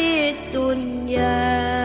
في الدنيا.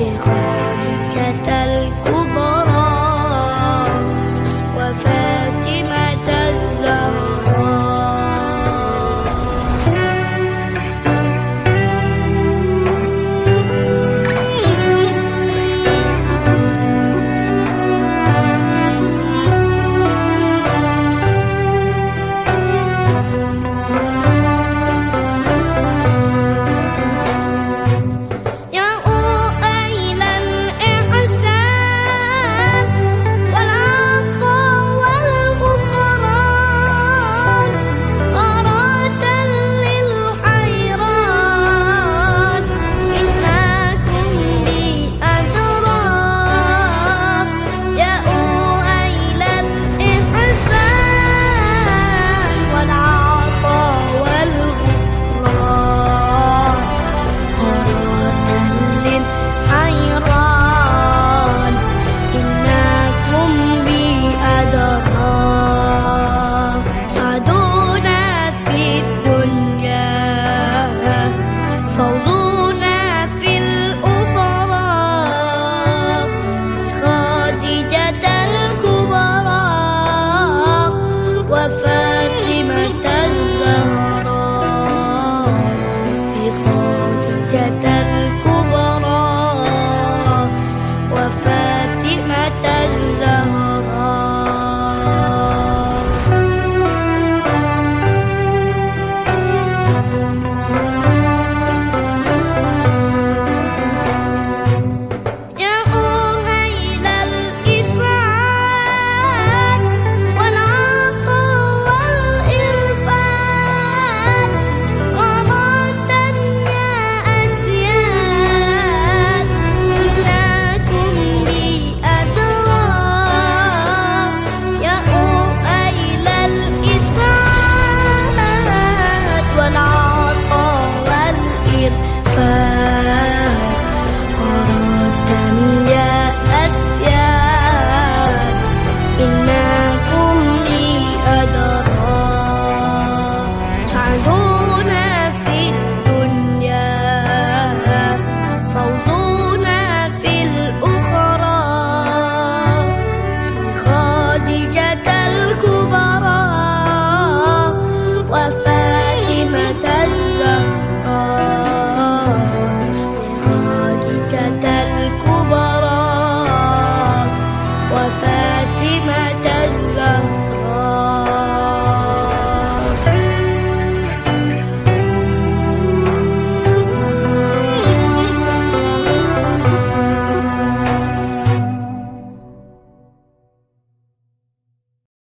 别回。否则